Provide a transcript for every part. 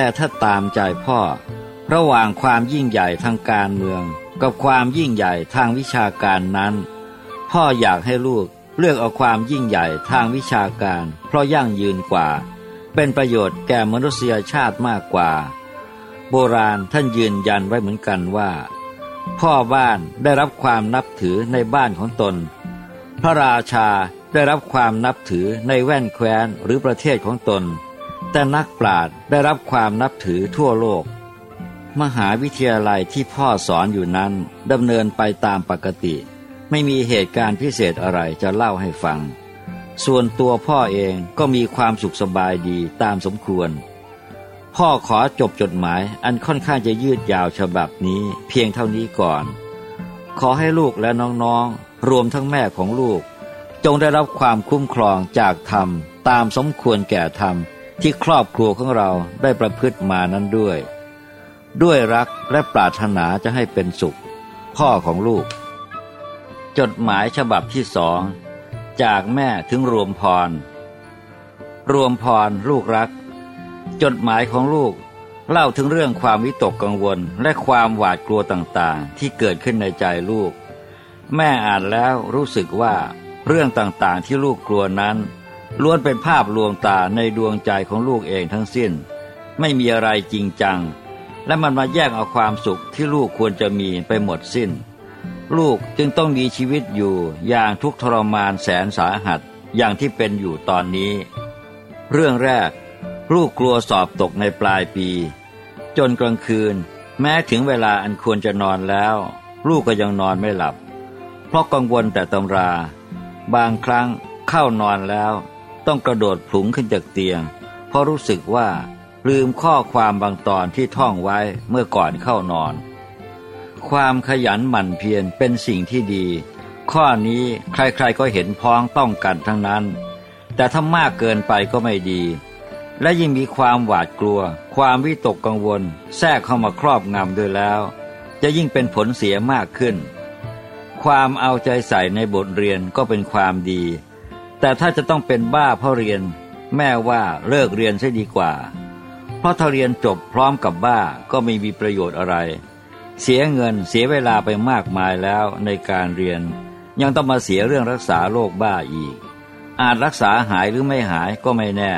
แต่ถ้าตามใจพ่อ ระหว่างความยิ่งใหญ่ทางการเมือง กับความยิ่งใหญ่ทางวิชาการนั้น พ่ออยากให้ลูกเลือกเอาความยิ่งใหญ่ทางวิชาการ เพราะยั่งยืนกว่า เป็นประโยชน์แก่มนุษยชาติมากกว่า โบราณท่านยืนยันไว้เหมือนกันว่า พ่อบ้านได้รับความนับถือในบ้านของตน พระราชาได้รับความนับถือในแว่นแคว้นหรือประเทศของตน แต่นักปราชญ์ได้รับความนับถือทั่วโลก มหาวิทยาลัยที่พ่อสอนอยู่นั้นดำเนินไปตามปกติ ไม่มีเหตุการณ์พิเศษอะไรจะเล่าให้ฟัง ส่วนตัวพ่อเองก็มีความสุขสบายดีตามสมควร พ่อขอจบจดหมายอันค่อนข้างจะยืดยาวฉบับนี้เพียงเท่านี้ก่อน ขอให้ลูกและน้องๆ รวมทั้งแม่ของลูก จงได้รับความคุ้มครองจากธรรมตามสมควรแก่ธรรม ที่ครอบครัวของเราได้ประพฤติมานั้นด้วย ด้วยรักและปรารถนาจะให้เป็นสุข พ่อของลูก จดหมายฉบับที่สอง จากแม่ถึงรวมพร รวมพรลูกรัก จดหมายของลูกเล่าถึงเรื่องความวิตกกังวลและความหวาดกลัวต่างๆ ที่เกิดขึ้นในใจลูก แม่อ่านแล้วรู้สึกว่าเรื่องต่างๆที่ลูกกลัวนั้น ล้วนเป็นภาพลวงตาในดวงใจของลูกเองทั้งสิ้น ไม่มีอะไรจริงจัง และมันมาแย่งเอาความสุขที่ลูกควรจะมีไปหมดสิ้น ลูกจึงต้องมีชีวิตอยู่อย่างทุกทรมานแสนสาหัสอย่างที่เป็นอยู่ตอนนี้ เรื่องแรก ลูกกลัวสอบตกในปลายปี จนกลางคืน แม้ถึงเวลาอันควรจะนอนแล้ว ลูกก็ยังนอนไม่หลับ เพราะกังวลแต่ตำรา บางครั้งเข้านอนแล้ว ต้องกระโดดผลุงขึ้นจากเตียง เพราะรู้สึกว่าลืมข้อความบางตอนที่ท่องไว้เมื่อก่อนเข้านอน ความขยันหมั่นเพียรเป็นสิ่งที่ดี ข้อนี้ใครๆก็เห็นพ้องต้องกันทั้งนั้น แต่ถ้ามากเกินไปก็ไม่ดี และยิ่งมีความหวาดกลัว ความวิตกกังวล แทรกเข้ามาครอบงำด้วยแล้ว จะยิ่งเป็นผลเสียมากขึ้น ความเอาใจใส่ในบทเรียนก็เป็นความดี แต่ถ้าจะต้องเป็นบ้าเพราะเรียน แม่ว่าเลิกเรียนใช่ดีกว่า เพราะถ้าเรียนจบพร้อมกับบ้าก็ไม่มีประโยชน์อะไร เสียเงินเสียเวลาไปมากมายแล้วในการเรียน ยังต้องมาเสียเรื่องรักษาโรคบ้าอีก อาจรักษาหายหรือไม่หายก็ไม่แน่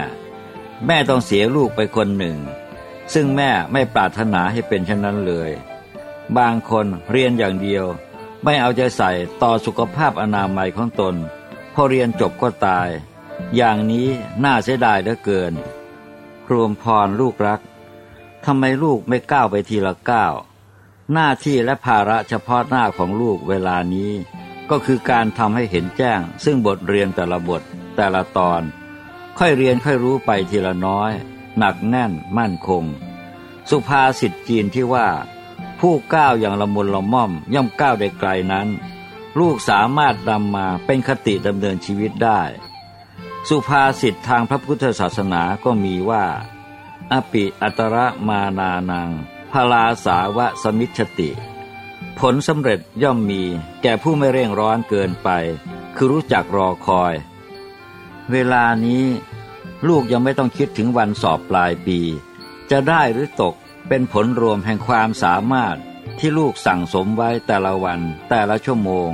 แม่ต้องเสียลูกไปคนหนึ่ง ซึ่งแม่ไม่ปรารถนาให้เป็นเช่นนั้นเลย บางคนเรียนอย่างเดียว ไม่เอาใจใส่ต่อสุขภาพอนามัยของตน พอเรียนจบก็ตาย อย่างนี้น่าเสียดายเหลือเกิน รวมพรลูกรักทำไมลูกไม่ก้าวไปทีละก้าวหน้าที่และภาระเฉพาะหน้าของลูกเวลานี้ ก็คือการทำให้เห็นแจ้ง ซึ่งบทเรียนแต่ละบทแต่ละตอน ค่อยเรียนค่อยรู้ไปทีละน้อย หนักแน่นมั่นคง สุภาษิตจีนที่ว่า ผู้ก้าวอย่างละมุนละม่อมย่อมก้าวได้ไกลนั้น ลูกสามารถนำมาเป็นคติดำเนินชีวิตได้ สุภาษิตทางพระพุทธศาสนาก็มีว่า อปิอัตระมานานังพลาสาวะสมิชติ ผลสำเร็จย่อมมีแก่ผู้ไม่เร่งร้อนเกินไป คือรู้จักรอคอย เวลานี้ลูกยังไม่ต้องคิดถึงวันสอบปลายปี จะได้หรือตกเป็นผลรวมแห่งความสามารถที่ลูกสั่งสมไว้แต่ละวันแต่ละชั่วโมง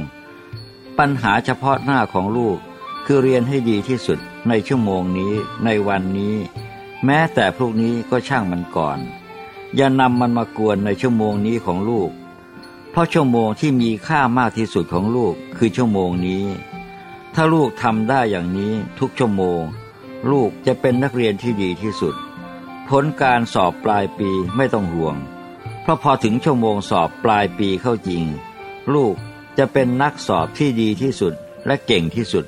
ปัญหาเฉพาะหน้าของลูกคือเรียนให้ดีที่สุดในชั่วโมงนี้ในวันนี้ แม้แต่พวกนี้ก็ช่างมันก่อน อย่านำมันมากวนในชั่วโมงนี้ของลูก เพราะชั่วโมงที่มีค่ามากที่สุดของลูกคือชั่วโมงนี้ ถ้าลูกทำได้อย่างนี้ทุกชั่วโมง ลูกจะเป็นนักเรียนที่ดีที่สุด ผลการสอบปลายปีไม่ต้องห่วง เพราะพอถึงชั่วโมงสอบปลายปีเข้าจริง ลูก จะเป็นนักสอบที่ดีที่สุดและเก่งที่สุด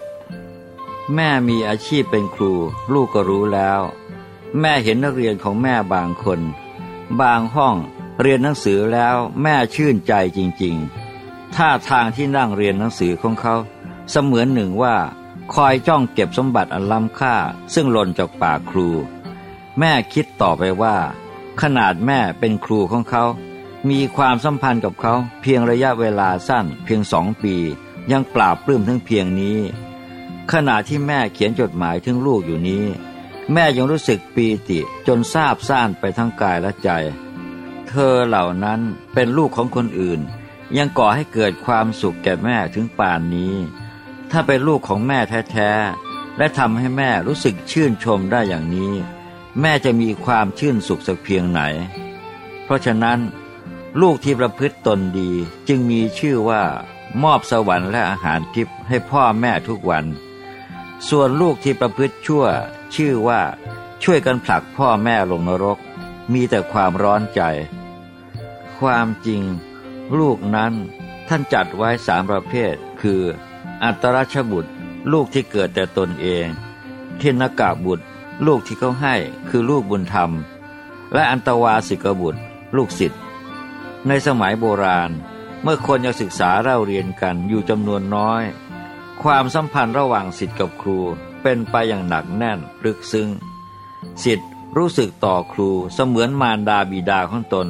แม่มีอาชีพเป็นครู ลูกก็รู้แล้ว แม่เห็นนักเรียนของแม่บางคน บางห้องเรียนหนังสือแล้วแม่ชื่นใจจริงๆท่าทางที่นั่งเรียนหนังสือของเขา เสมือนหนึ่งว่า คอยจ้องเก็บสมบัติอันล้ำค่า ซึ่งหล่นจากปากครู แม่คิดต่อไปว่า ขนาดแม่เป็นครูของเขา มีความสัมพันธ์กับเขาเพียงระยะเวลาสั้นเพียงสองปี ยังปราบปลื้มทั้งเพียงนี้ ขณะที่แม่เขียนจดหมายถึงลูกอยู่นี้ แม่ยังรู้สึกปีติจนซาบซ่านไปทั้งกายและใจ เธอเหล่านั้นเป็นลูกของคนอื่น ยังก่อให้เกิดความสุขแก่แม่ถึงป่านนี้ ถ้าเป็นลูกของแม่แท้ๆและทำให้แม่รู้สึกชื่นชมได้อย่างนี้ แม่จะมีความชื่นสุขสักเพียงไหน เพราะฉะนั้น ลูกที่ประพฤติตนดีจึงมีชื่อว่ามอบสวรรค์และอาหารทิพย์ให้พ่อแม่ทุกวัน ส่วนลูกที่ประพฤติชั่ว ชื่อว่าช่วยกันผลักพ่อแม่ลงนรก มีแต่ความร้อนใจ ความจริง ลูกนั้นท่านจัดไว้สามประเภท คือ อัตราชบุตร ลูกที่เกิดแต่ตนเองเทนกาบุตร ลูกที่เขาให้คือลูกบุญธรรม และอันตวาสิกบุตร ลูกศิษย์ ในสมัยโบราณ เมื่อคนยังศึกษาเล่าเรียนกันอยู่จำนวนน้อย ความสัมพันธ์ระหว่างสิทธิ์กับครูเป็นไปอย่างหนักแน่นลึกซึ้งสิทธิ์รู้สึกต่อครูเสมือนมารดาบิดาของตน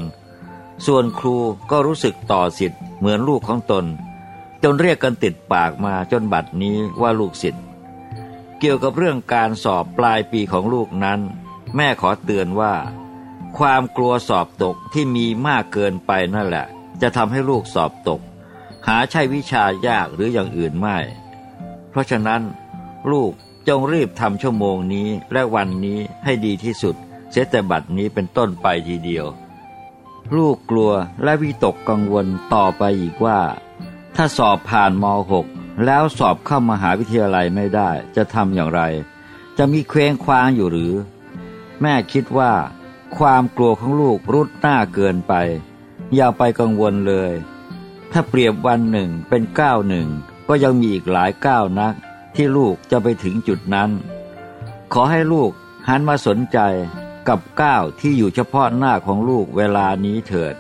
ส่วนครูก็รู้สึกต่อสิทธิ์เหมือนลูกของตน จนเรียกกันติดปากมาจนบัดนี้ว่าลูกศิษย์เกี่ยวกับเรื่องการสอบปลายปีของลูกนั้น แม่ขอเตือนว่า ความกลัวสอบตกที่มีมากเกินไปนั่นแหละ จะทำให้ลูกสอบตก หาใช่วิชายากหรืออย่างอื่นไม่ เพราะฉะนั้น ลูกจงรีบทำชั่วโมงนี้และวันนี้ให้ดีที่สุด เสียแต่บัดนี้เป็นต้นไปทีเดียว ลูกกลัวและวิตกกังวลต่อไปอีกว่า ถ้าสอบผ่านม .6 แล้วสอบเข้ามหาวิทยาลัยไม่ได้จะทำอย่างไร จะมีเคว้งคว้างอยู่หรือ แม่คิดว่า ความกลัวของลูกรุดหน้าเกินไป อย่าไปกังวลเลย ถ้าเปรียบวันหนึ่งเป็นก้าวหนึ่งก็ยังมีอีกหลายก้าวนัก ที่ลูกจะไปถึงจุดนั้น ขอให้ลูกหันมาสนใจกับก้าวที่อยู่เฉพาะหน้าของลูกเวลานี้เถิด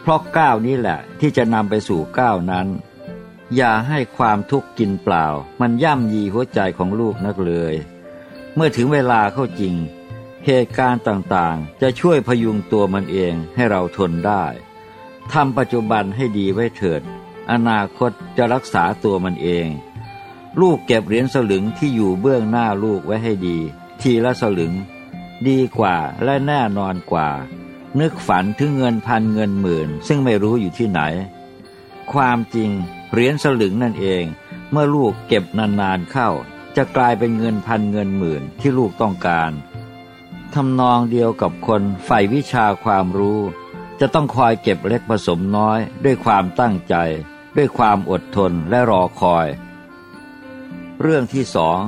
เพราะก้าวนี้แหละที่จะนำไปสู่ก้าวนั้น อย่าให้ความทุกข์กินเปล่า มันย่ำยีหัวใจของลูกนักเลย เมื่อถึงเวลาเข้าจริง เหตุการณ์ต่างๆ จะช่วยพยุงตัวมันเองให้เราทนได้ทำปัจจุบันให้ดีไว้เถิด อนาคตจะรักษาตัวมันเอง ลูกเก็บเหรียญสลึงที่อยู่เบื้องหน้าลูกไว้ให้ดี ทีละสลึง ดีกว่าและแน่นอนกว่า นึกฝันถึงเงินพันเงินหมื่น ซึ่งไม่รู้อยู่ที่ไหน ความจริงเหรียญสลึงนั่นเอง เมื่อลูกเก็บนานๆเข้า จะกลายเป็นเงินพันเงินหมื่นที่ลูกต้องการ ทำนองเดียวกับคนใฝ่วิชาความรู้ จะต้องคอยเก็บเล็กผสมน้อยด้วยความตั้งใจ ด้วยความอดทนและรอคอย เรื่องที่สอง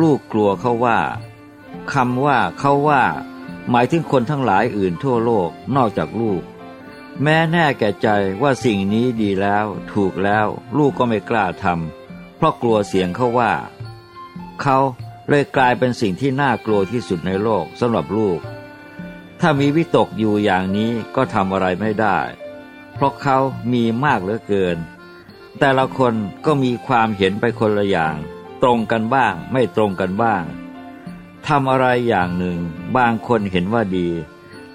ลูกกลัวเขาว่าคำว่าเขาว่า หมายถึงคนทั้งหลายอื่นทั่วโลกนอกจากลูก แม้แน่แก่ใจว่าสิ่งนี้ดีแล้ว ถูกแล้ว ลูกก็ไม่กล้าทำเพราะกลัวเสียงเขาว่า เขา เลยกลายเป็นสิ่งที่น่ากลัวที่สุดในโลกสำหรับลูก ถ้ามีวิตกอยู่อย่างนี้ก็ทำอะไรไม่ได้ เพราะเขามีมากเหลือเกิน แต่ละคนก็มีความเห็นไปคนละอย่าง ตรงกันบ้าง ไม่ตรงกันบ้างทำอะไรอย่างหนึ่ง บางคนเห็นว่าดี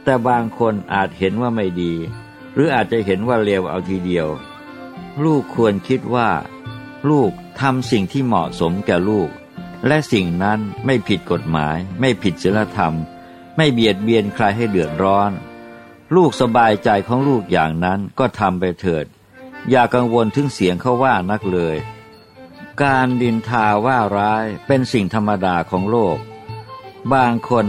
แต่บางคนอาจเห็นว่าไม่ดี หรืออาจจะเห็นว่าเลวเอาทีเดียว ลูกควรคิดว่า ลูกทำสิ่งที่เหมาะสมแก่ลูก และสิ่งนั้นไม่ผิดกฎหมาย ไม่ผิดศีลธรรม ไม่เบียดเบียนใครให้เดือดร้อน ลูกสบายใจของลูกอย่างนั้นก็ทำไปเถิด อย่ากังวลถึงเสียงเขาว่านักเลย การดินทาว่าร้ายเป็นสิ่งธรรมดาของโลก บางคน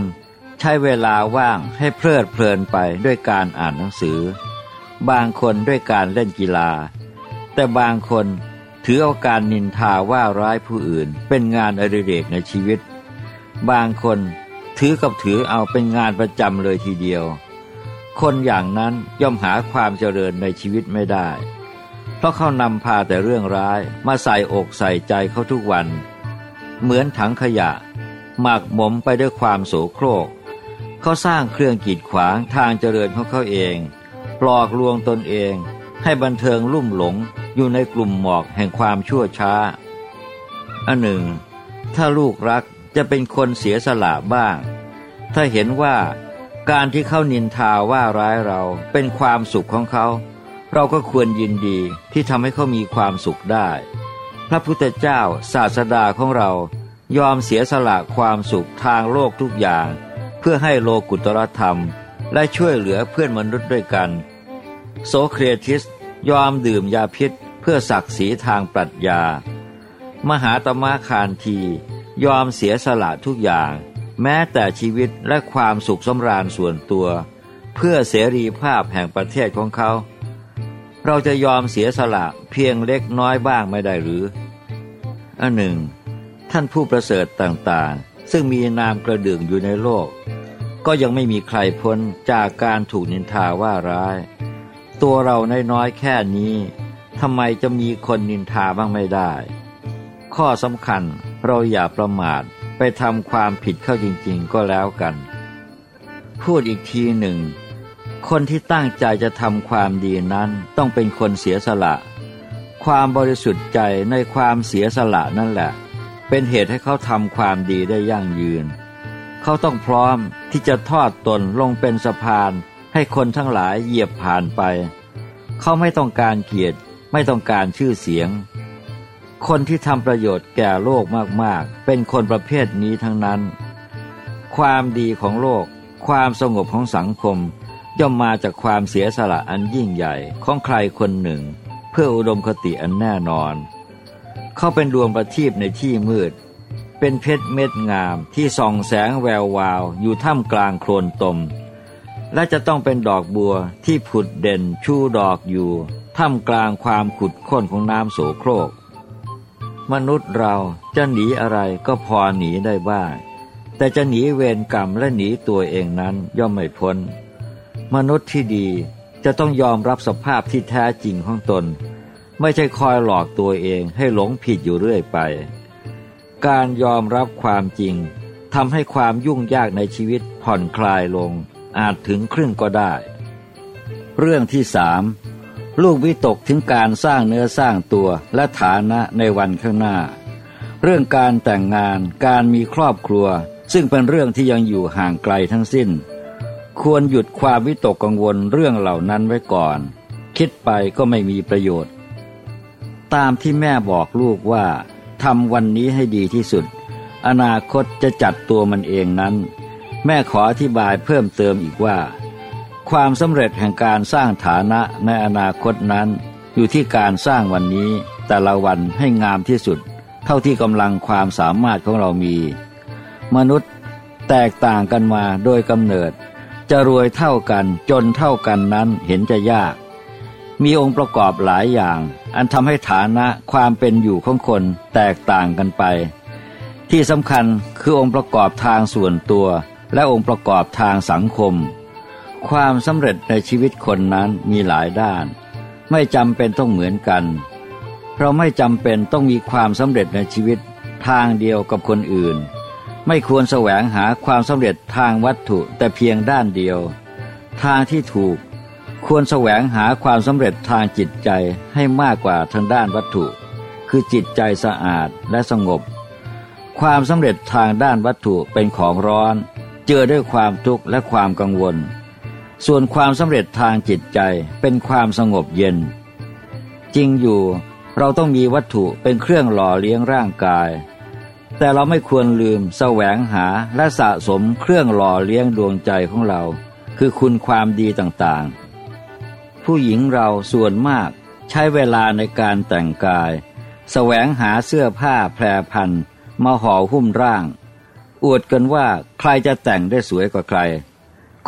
ใช้เวลาว่างให้เพลิดเพลินไปด้วยการอ่านหนังสือ บางคนด้วยการเล่นกีฬา แต่บางคน ถือเอาการนินทาว่าร้ายผู้อื่น เป็นงานอดิเรกในชีวิต บางคนถือกับถือเอาเป็นงานประจำเลยทีเดียว คนอย่างนั้นย่อมหาความเจริญในชีวิตไม่ได้ เพราะเขานำพาแต่เรื่องร้ายมาใส่อกใส่ใจเขาทุกวัน เหมือนถังขยะ หมักหมมไปด้วยความโสโครก เขาสร้างเครื่องกีดขวางทางเจริญของเขาเอง ปลอกลวงตนเอง ให้บันเทิงลุ่มหลง อยู่ในกลุ่มหมอกแห่งความชั่วช้า อันหนึ่ง ถ้าลูกรักจะเป็นคนเสียสละบ้าง ถ้าเห็นว่าการที่เขานินทาว่าร้ายเราเป็นความสุขของเขา เราก็ควรยินดีที่ทำให้เขามีความสุขได้ พระพุทธเจ้าศาสดาของเรายอมเสียสละความสุขทางโลกทุกอย่าง เพื่อให้โลกุตรธรรม และช่วยเหลือเพื่อนมนุษย์ด้วยกันโซเครติส ยอมดื่มยาพิษเพื่อศักดิ์ศรีทางปรัชญา มหาตมะคานทียอมเสียสละทุกอย่าง แม้แต่ชีวิตและความสุขสมราญส่วนตัว เพื่อเสรีภาพแห่งประเทศของเขา เราจะยอมเสียสละเพียงเล็กน้อยบ้างไม่ได้หรืออันหนึ่ง ท่านผู้ประเสริฐต่างๆ ซึ่งมีนามกระดึ่งอยู่ในโลก ก็ยังไม่มีใครพ้นจากการถูกนินทาว่าร้าย ตัวเราน้อยๆแค่นี้ทำไมจะมีคนนินทาบ้างไม่ได้ ข้อสำคัญเราอย่าประมาทไปทำความผิดเข้าจริงๆก็แล้วกัน พูดอีกทีหนึ่ง คนที่ตั้งใจจะทำความดีนั้นต้องเป็นคนเสียสละ ความบริสุทธิ์ใจในความเสียสละนั่นแหละ เป็นเหตุให้เขาทำความดีได้ยั่งยืน เขาต้องพร้อมที่จะทอดตนลงเป็นสะพาน ให้คนทั้งหลายเหยียบผ่านไป เขาไม่ต้องการเกียรติ ไม่ต้องการชื่อเสียง คนที่ทำประโยชน์แก่โลกมากๆ เป็นคนประเภทนี้ทั้งนั้น ความดีของโลก ความสงบของสังคม ย่อมมาจากความเสียสละอันยิ่งใหญ่ของใครคนหนึ่ง เพื่ออุดมคติอันแน่นอน เขาเป็นดวงประทีปในที่มืดเป็นเพชรเม็ดงามที่ส่องแสงแวววาวอยู่ท่ามกลางโคลนตม และจะต้องเป็นดอกบัวที่ผุดเด่นชูดอกอยู่ท่ามกลางความขุดข้นของน้ำโสโครก มนุษย์เราจะหนีอะไรก็พอหนีได้บ้างแต่จะหนีเวรกรรมและหนีตัวเองนั้นย่อมไม่พ้น มนุษย์ที่ดีจะต้องยอมรับสภาพที่แท้จริงของตน ไม่ใช่คอยหลอกตัวเองให้หลงผิดอยู่เรื่อยไป การยอมรับความจริงทำให้ความยุ่งยากในชีวิตผ่อนคลายลง อาจถึงครึ่งก็ได้ เรื่องที่สามลูกวิตกถึงการสร้างเนื้อสร้างตัวและฐานะในวันข้างหน้า เรื่องการแต่งงานการมีครอบครัว ซึ่งเป็นเรื่องที่ยังอยู่ห่างไกลทั้งสิ้น ควรหยุดความวิตกกังวลเรื่องเหล่านั้นไว้ก่อน คิดไปก็ไม่มีประโยชน์ ตามที่แม่บอกลูกว่าทำวันนี้ให้ดีที่สุด อนาคตจะจัดตัวมันเองนั้น แม่ขออธิบายเพิ่มเติมอีกว่า ความสำเร็จแห่งการสร้างฐานะในอนาคตนั้น อยู่ที่การสร้างวันนี้แต่ละวันให้งามที่สุด เท่าที่กำลังความสามารถของเรามี มนุษย์แตกต่างกันมาโดยกำเนิด จะรวยเท่ากันจนเท่ากันนั้นเห็นจะยาก มีองค์ประกอบหลายอย่าง อันทำให้ฐานะความเป็นอยู่ของคนแตกต่างกันไป ที่สำคัญคือองค์ประกอบทางส่วนตัว และองค์ประกอบทางสังคม ความสำเร็จในชีวิตคนนั้นมีหลายด้าน ไม่จำเป็นต้องเหมือนกัน เพราะไม่จำเป็นต้องมีความสำเร็จในชีวิตทางเดียวกับคนอื่น ไม่ควรแสวงหาความสำเร็จทางวัตถุแต่เพียงด้านเดียว ทางที่ถูกควรแสวงหาความสำเร็จทางจิตใจให้มากกว่าทางด้านวัตถุ คือจิตใจสะอาดและสงบ ความสำเร็จทางด้านวัตถุเป็นของร้อน เจอด้วยความทุกข์และความกังวล ส่วนความสำเร็จทางจิตใจเป็นความสงบเย็น จริงอยู่เราต้องมีวัตถุเป็นเครื่องหล่อเลี้ยงร่างกาย แต่เราไม่ควรลืมแสวงหาและสะสมเครื่องหล่อเลี้ยงดวงใจของเรา คือคุณความดีต่างๆ ผู้หญิงเราส่วนมากใช้เวลาในการแต่งกาย แสวงหาเสื้อผ้าแพรพันมาห่อหุ้มร่าง อวดกันว่าใครจะแต่งได้สวยกว่าใคร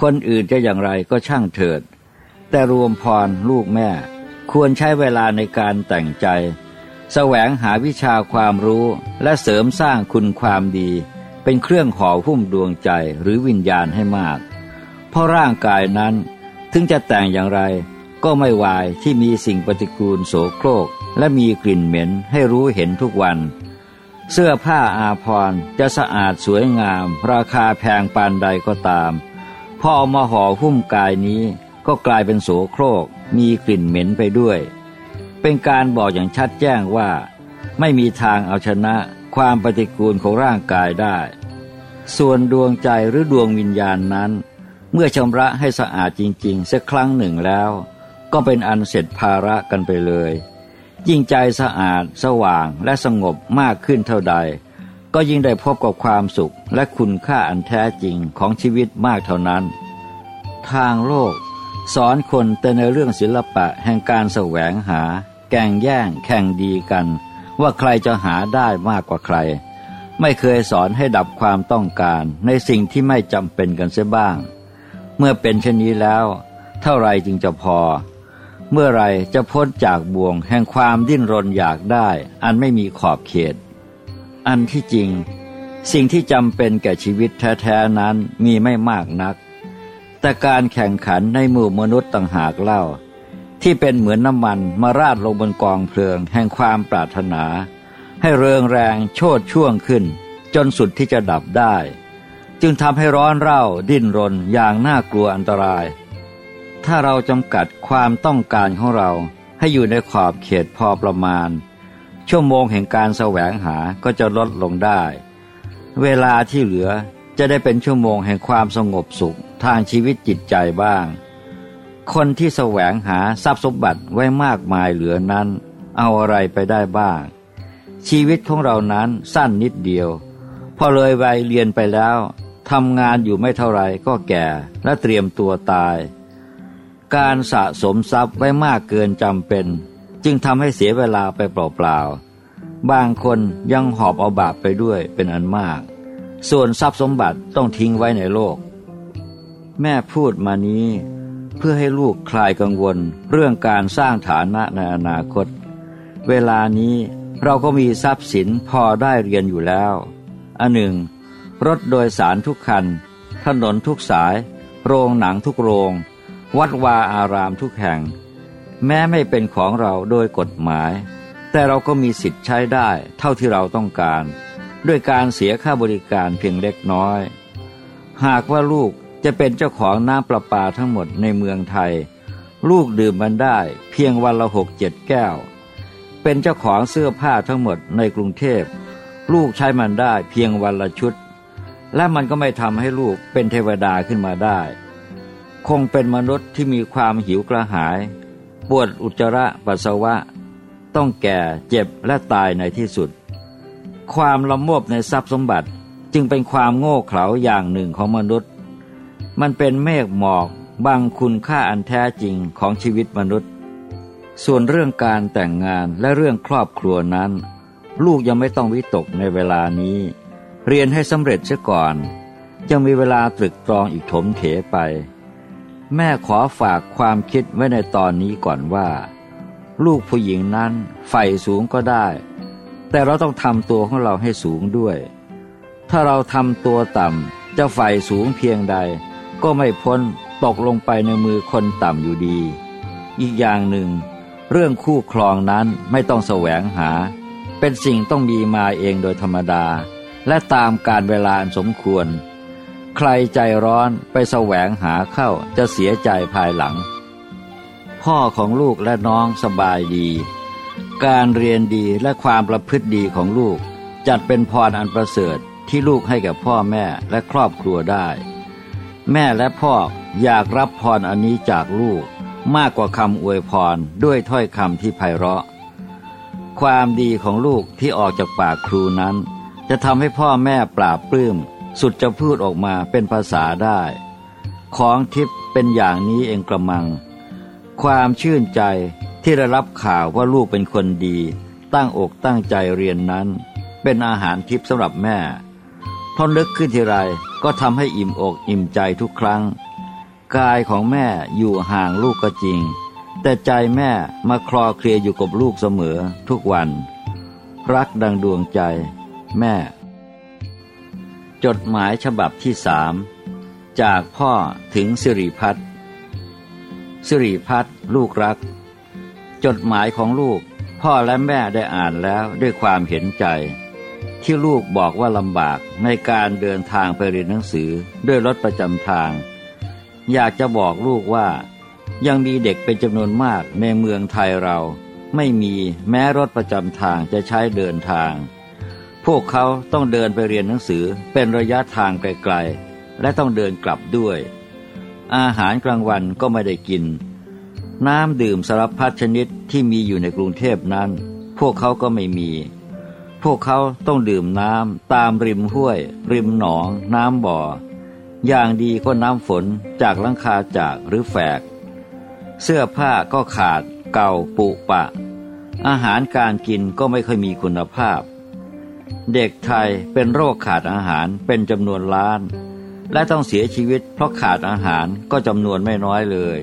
คนอื่นจะอย่างไรก็ช่างเถิด แต่รวมพรลูกแม่ ควรใช้เวลาในการแต่งใจ แสวงหาวิชาความรู้และเสริมสร้างคุณความดี เป็นเครื่องห่อหุ้มดวงใจหรือวิญญาณให้มาก เพราะร่างกายนั้นถึงจะแต่งอย่างไร ก็ไม่วายที่มีสิ่งปฏิกูลโสโครก และมีกลิ่นเหม็นให้รู้เห็นทุกวัน เสื้อผ้าอาภรณ์จะสะอาดสวยงาม ราคาแพงปานใดก็ตาม พอเอามาห่อหุ้มกายนี้ก็กลายเป็นโสโครก มีกลิ่นเหม็นไปด้วย เป็นการบอกอย่างชัดแจ้งว่า ไม่มีทางเอาชนะความปฏิกูลของร่างกายได้ ส่วนดวงใจหรือดวงวิญญาณนั้น เมื่อชำระให้สะอาดจริงๆสักครั้งหนึ่งแล้ว ก็เป็นอันเสร็จภาระกันไปเลย ยิ่งใจสะอาด สว่างและสงบมากขึ้นเท่าใด ก็ยิ่งได้พบกับความสุขและคุณค่าอันแท้จริงของชีวิตมากเท่านั้น ทางโลก สอนคนแต่ในเรื่องศิลปะแห่งการแสวงหา แก่งแย่ง แข่งดีกัน ว่าใครจะหาได้มากกว่าใคร ไม่เคยสอนให้ดับความต้องการในสิ่งที่ไม่จำเป็นกันเสียบ้าง เมื่อเป็นเช่นนี้แล้ว เท่าไรจึงจะพอ เมื่อไรจะพ้นจากบ่วงแห่งความดิ้นรนอยากได้ อันไม่มีขอบเขต อันที่จริง สิ่งที่จำเป็นแก่ชีวิตแท้ๆนั้นมีไม่มากนัก แต่การแข่งขันในหมู่มนุษย์ต่างหากเล่า ที่เป็นเหมือนน้ำมันมาราดลงบนกองเพลิงแห่งความปรารถนา ให้เริงแรงโชดช่วงขึ้น จนสุดที่จะดับได้ จึงทำให้ร้อนเร่าดิ้นรนอย่างน่ากลัวอันตราย ถ้าเราจำกัดความต้องการของเราให้อยู่ในขอบเขตพอประมาณ ชั่วโมงแห่งการแสวงหาก็จะลดลงได้ เวลาที่เหลือจะได้เป็นชั่วโมงแห่งความสงบสุขทางชีวิตจิตใจบ้าง คนที่แสวงหาทรัพย์สมบัติไว้มากมายเหลือนั้น เอาอะไรไปได้บ้าง ชีวิตของเรานั้นสั้นนิดเดียว พอเลยวัยเรียนไปแล้วทำงานอยู่ไม่เท่าไรก็แก่และเตรียมตัวตาย การสะสมทรัพย์ไว้มากเกินจำเป็น จึงทำให้เสียเวลาไปเปล่าๆ บางคนยังหอบเอาบาปไปด้วยเป็นอันมาก ส่วนทรัพย์สมบัติต้องทิ้งไว้ในโลก แม่พูดมานี้ เพื่อให้ลูกคลายกังวลเรื่องการสร้างฐานะในอนาคต เวลานี้เราก็มีทรัพย์สินพอได้เรียนอยู่แล้ว อันหนึ่ง รถโดยสารทุกคัน ถนนทุกสาย โรงหนังทุกโรง วัดวาอารามทุกแห่ง แม้ไม่เป็นของเราโดยกฎหมาย แต่เราก็มีสิทธิ์ใช้ได้เท่าที่เราต้องการ ด้วยการเสียค่าบริการเพียงเล็กน้อย หากว่าลูกจะเป็นเจ้าของน้ำประปาทั้งหมดในเมืองไทย ลูกดื่มมันได้เพียงวันละหกเจ็ดแก้ว เป็นเจ้าของเสื้อผ้าทั้งหมดในกรุงเทพ ลูกใช้มันได้เพียงวันละชุด และมันก็ไม่ทำให้ลูกเป็นเทวดาขึ้นมาได้ คงเป็นมนุษย์ที่มีความหิวกระหาย ปวดอุจจาระปัสสาวะ ต้องแก่เจ็บและตายในที่สุด ความละโมบในทรัพย์สมบัติจึงเป็นความโง่เขลาอย่างหนึ่งของมนุษย์ มันเป็นเมฆหมอกบังคุณค่าอันแท้จริงของชีวิตมนุษย์ ส่วนเรื่องการแต่งงานและเรื่องครอบครัวนั้น ลูกยังไม่ต้องวิตกในเวลานี้ เรียนให้สำเร็จเสียก่อน ยังมีเวลาตรึกตรองอีกถมเถไป แม่ขอฝากความคิดไว้ในตอนนี้ก่อนว่า ลูกผู้หญิงนั้นใฝ่สูงก็ได้ แต่เราต้องทำตัวของเราให้สูงด้วย ถ้าเราทำตัวต่ำจะใฝ่สูงเพียงใด ก็ไม่พ้นตกลงไปในมือคนต่ำอยู่ดี อีกอย่างหนึ่ง เรื่องคู่ครองนั้นไม่ต้องแสวงหา เป็นสิ่งต้องมีมาเองโดยธรรมดา และตามการเวลาสมควร ใครใจร้อนไปแสวงหาเข้าจะเสียใจภายหลัง พ่อของลูกและน้องสบายดี การเรียนดีและความประพฤติดีของลูก จัดเป็นพรอันประเสริฐที่ลูกให้กับพ่อแม่และครอบครัวได้ แม่และพ่ออยากรับพรอันนี้จากลูก มากกว่าคำอวยพรด้วยถ้อยคำที่ไพเราะ ความดีของลูกที่ออกจากปากครูนั้น จะทำให้พ่อแม่ปราบปลื้ม สุดจะพูดออกมาเป็นภาษาได้ ของทิพย์เป็นอย่างนี้เองกระมัง ความชื่นใจที่ได้รับข่าวว่าลูกเป็นคนดี ตั้งอกตั้งใจเรียนนั้น เป็นอาหารทิพย์สำหรับแม่พอนึกขึ้นทีไรก็ทำให้อิ่มอกอิ่มใจทุกครั้ง กายของแม่อยู่ห่างลูกก็จริง แต่ใจแม่มาคลอเคลียอยู่กับลูกเสมอทุกวัน รักดังดวงใจ แม่ จดหมายฉบับที่สามจากพ่อถึงสิริพัฒน์สิริพัฒน์ลูกรัก จดหมายของลูกพ่อและแม่ได้อ่านแล้วด้วยความเห็นใจ ที่ลูกบอกว่าลำบากในการเดินทางไปเรียนหนังสือด้วยรถประจำทาง อยากจะบอกลูกว่า ยังมีเด็กเป็นจำนวนมากในเมืองไทยเรา ไม่มีแม้รถประจำทางจะใช้เดินทาง วกเขาต้องเดินไปเรียนหนังสือเป็นระยะทางไกลๆ และต้องเดินกลับด้วย อาหารกลางวันก็ไม่ได้กิน น้ำดื่มสารพัดชนิดที่มีอยู่ในกรุงเทพนั้น พวกเขาก็ไม่มี พวกเขาต้องดื่มน้ำตามริมห้วย ริมหนอง น้ำบ่อ อย่างดีก็น้ำฝนจากลังคาจากหรือแฝก เสื้อผ้าก็ขาด เก่าปุปะ อาหารการกินก็ไม่ค่อยมีคุณภาพ เด็กไทยเป็นโรคขาดอาหารเป็นจำนวนล้าน และต้องเสียชีวิตเพราะขาดอาหารก็จำนวนไม่น้อยเลย